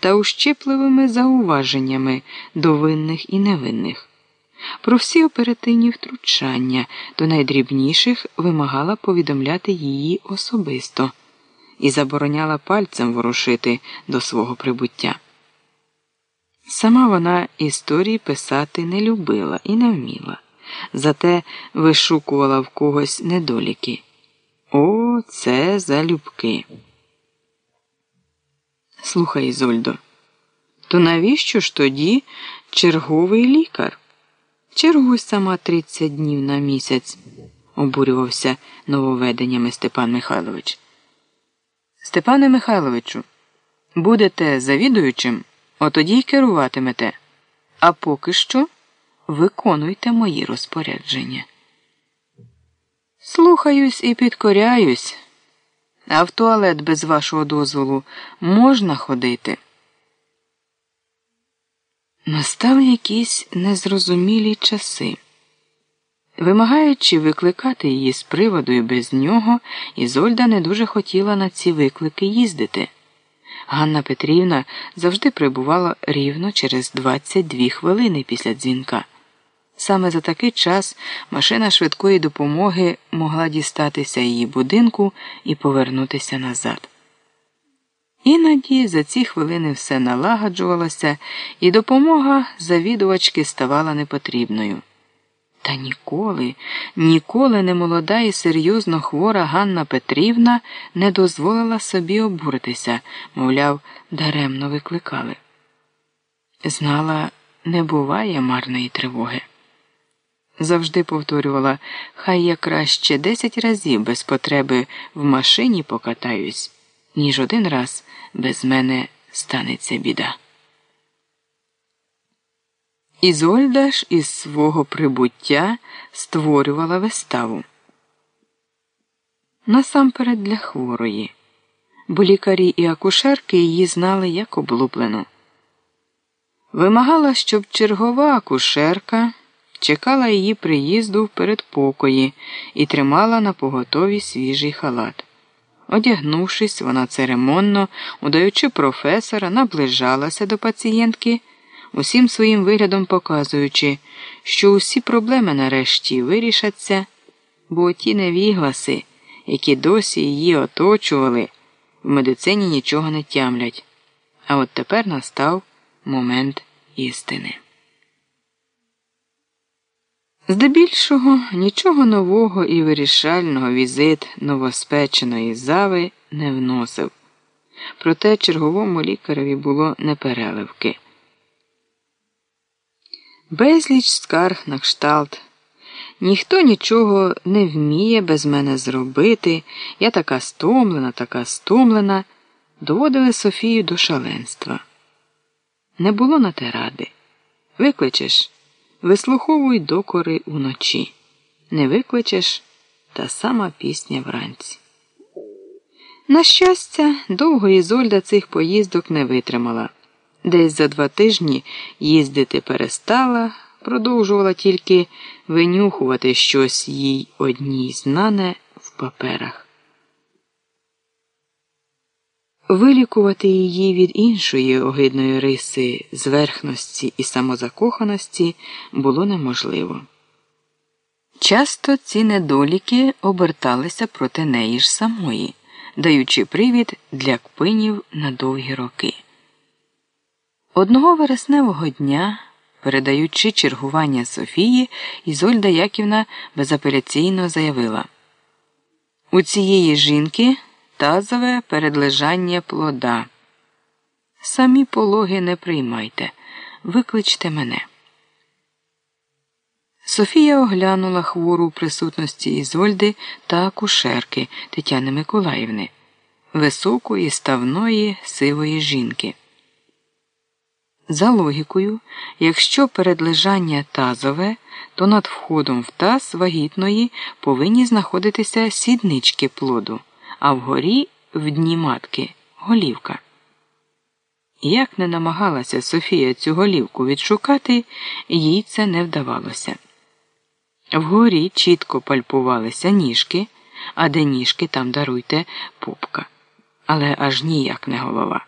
та ущипливими зауваженнями до винних і невинних. Про всі оперативні втручання до найдрібніших вимагала повідомляти її особисто і забороняла пальцем ворушити до свого прибуття. Сама вона історії писати не любила і не вміла, зате вишукувала в когось недоліки. О, це залюбки. Слухай, Ізольдо, то навіщо ж тоді черговий лікар? Чергуй сама 30 днів на місяць, обурювався нововведеннями Степан Михайлович. Степане Михайловичу, будете завідуючим, отоді й керуватимете, а поки що виконуйте мої розпорядження. Слухаюсь і підкоряюсь, а в туалет без вашого дозволу можна ходити. Настали якісь незрозумілі часи. Вимагаючи викликати її з приводу і без нього, Ізольда не дуже хотіла на ці виклики їздити. Ганна Петрівна завжди прибувала рівно через 22 хвилини після дзвінка. Саме за такий час машина швидкої допомоги могла дістатися її будинку і повернутися назад. Іноді за ці хвилини все налагоджувалося, і допомога завідувачки ставала непотрібною. Та ніколи, ніколи не молода і серйозно хвора Ганна Петрівна не дозволила собі обуритися, мовляв, даремно викликали. Знала, не буває марної тривоги. Завжди повторювала, хай я краще десять разів без потреби в машині покатаюсь, ніж один раз без мене станеться біда. Ізольда ж із свого прибуття створювала виставу. Насамперед для хворої, бо лікарі і акушерки її знали як облуплену. Вимагала, щоб чергова акушерка чекала її приїзду в передпокої і тримала на поготові свіжий халат. Одягнувшись, вона церемонно, удаючи професора, наближалася до пацієнтки усім своїм виглядом показуючи, що усі проблеми нарешті вирішаться, бо ті невігласи, які досі її оточували, в медицині нічого не тямлять. А от тепер настав момент істини. Здебільшого нічого нового і вирішального візит новоспеченої зави не вносив, проте черговому лікареві було непереливки. Безліч скарг на кшталт. Ніхто нічого не вміє без мене зробити. Я така стомлена, така стомлена, доводили Софію до шаленства. Не було на те ради. Викличеш, вислуховуй докори уночі. Не викличеш та сама пісня вранці. На щастя, довго Ізольда цих поїздок не витримала. Десь за два тижні їздити перестала, продовжувала тільки винюхувати щось їй одній знане в паперах. Вилікувати її від іншої огидної риси, зверхності і самозакоханості було неможливо. Часто ці недоліки оберталися проти неї ж самої, даючи привід для кпинів на довгі роки. Одного вересневого дня, передаючи чергування Софії, Ізольда Яківна безапеляційно заявила у цієї жінки тазове передлежання плода. Самі пологи не приймайте, викличте мене. Софія оглянула хвору у присутності Ізольди та акушерки Тетяни Миколаївни, високої, ставної, сивої жінки. За логікою, якщо передлежання тазове, то над входом в таз вагітної повинні знаходитися сіднички плоду, а вгорі в дні матки голівка. Як не намагалася Софія цю голівку відшукати, їй це не вдавалося. Вгорі чітко пальпувалися ніжки, а де ніжки там даруйте попка, але аж ніяк не голова.